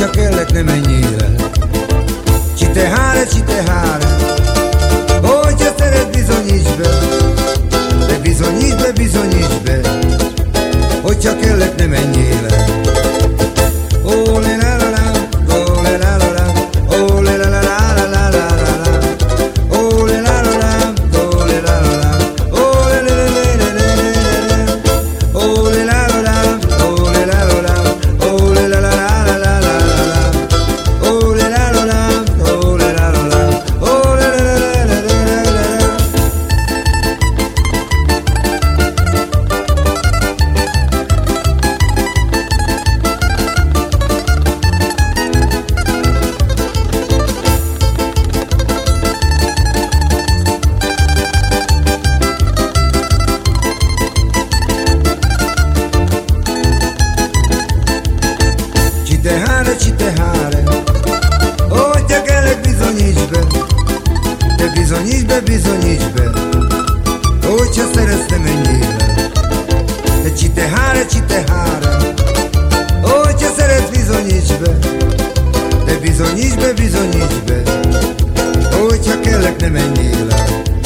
csak kérlek ne menj el Csitehare, csitehare Hogyha szeret bizonyíts be. De bizonyíts be, bizonyíts be. Hogyha kérlek ne menj el ha kellek, ne menjél el.